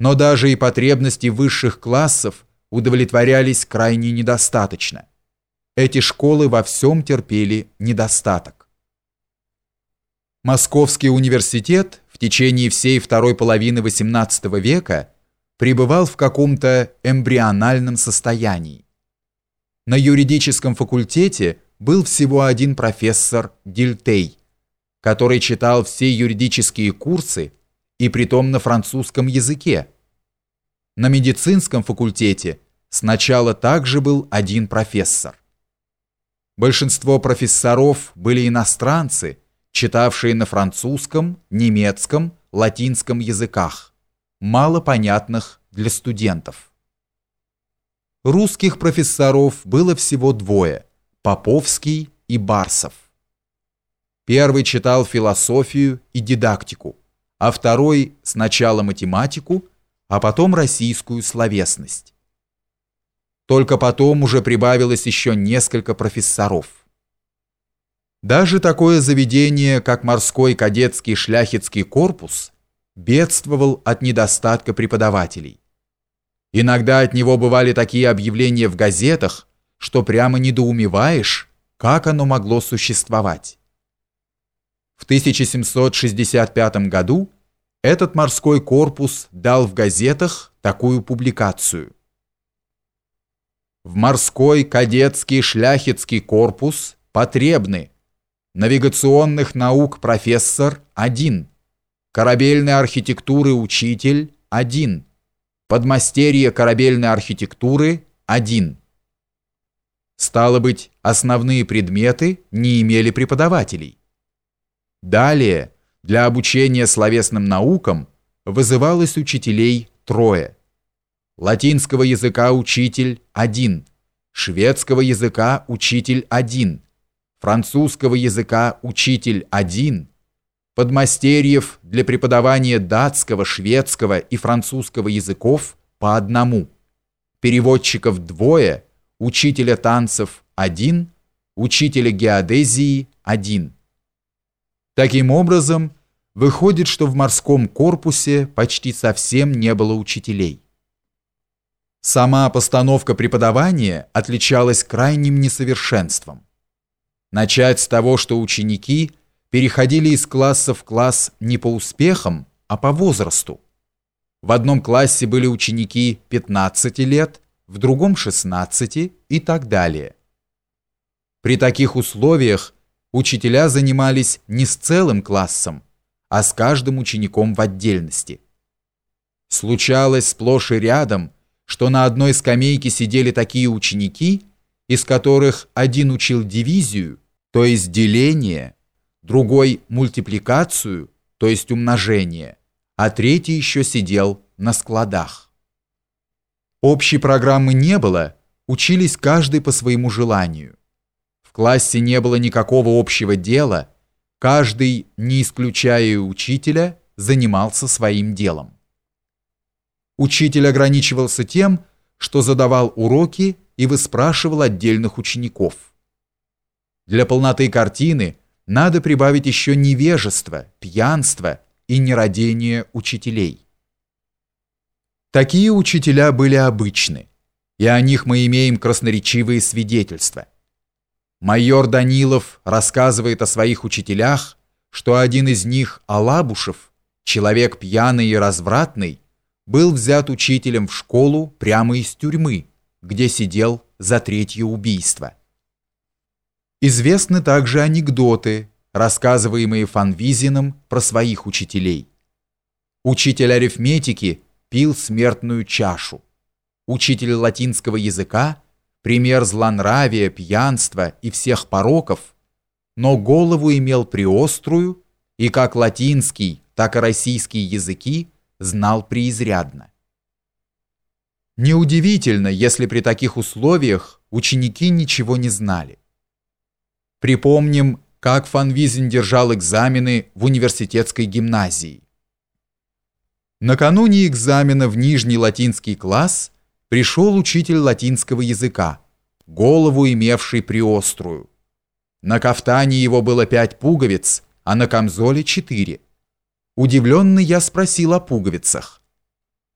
Но даже и потребности высших классов удовлетворялись крайне недостаточно. Эти школы во всем терпели недостаток. Московский университет в течение всей второй половины XVIII века пребывал в каком-то эмбриональном состоянии. На юридическом факультете был всего один профессор Дильтей, который читал все юридические курсы и притом на французском языке. На медицинском факультете сначала также был один профессор. Большинство профессоров были иностранцы, читавшие на французском, немецком, латинском языках, мало понятных для студентов. Русских профессоров было всего двое – Поповский и Барсов. Первый читал философию и дидактику, а второй сначала математику, а потом российскую словесность. Только потом уже прибавилось еще несколько профессоров. Даже такое заведение, как морской кадетский шляхетский корпус, бедствовал от недостатка преподавателей. Иногда от него бывали такие объявления в газетах, что прямо недоумеваешь, как оно могло существовать. В 1765 году этот морской корпус дал в газетах такую публикацию. В морской кадетский шляхетский корпус потребны навигационных наук профессор – один, корабельной архитектуры учитель – один, подмастерье корабельной архитектуры – один. Стало быть, основные предметы не имели преподавателей. Далее, для обучения словесным наукам вызывалось учителей трое. Латинского языка учитель один, шведского языка учитель один, французского языка учитель один, подмастерьев для преподавания датского, шведского и французского языков по одному, переводчиков двое, учителя танцев один, учителя геодезии один. Таким образом, выходит, что в морском корпусе почти совсем не было учителей. Сама постановка преподавания отличалась крайним несовершенством. Начать с того, что ученики переходили из класса в класс не по успехам, а по возрасту. В одном классе были ученики 15 лет, в другом 16 и так далее. При таких условиях учителя занимались не с целым классом, а с каждым учеником в отдельности. Случалось сплошь и рядом, что на одной скамейке сидели такие ученики, из которых один учил дивизию, то есть деление, другой мультипликацию, то есть умножение, а третий еще сидел на складах. Общей программы не было, учились каждый по своему желанию. В классе не было никакого общего дела, каждый, не исключая учителя, занимался своим делом. Учитель ограничивался тем, что задавал уроки и выспрашивал отдельных учеников. Для полноты картины надо прибавить еще невежество, пьянство и нерадение учителей. Такие учителя были обычны, и о них мы имеем красноречивые свидетельства. Майор Данилов рассказывает о своих учителях, что один из них, Алабушев, человек пьяный и развратный, был взят учителем в школу прямо из тюрьмы, где сидел за третье убийство. Известны также анекдоты, рассказываемые Фанвизиным про своих учителей. Учитель арифметики пил смертную чашу. Учитель латинского языка – пример злонравия, пьянства и всех пороков, но голову имел приострую и как латинский, так и российский языки знал преизрядно. Неудивительно, если при таких условиях ученики ничего не знали. Припомним, как Фанвизин держал экзамены в университетской гимназии. Накануне экзамена в нижний латинский класс – пришел учитель латинского языка, голову имевший приострую. На кафтане его было пять пуговиц, а на камзоле четыре. Удивленный я спросил о пуговицах.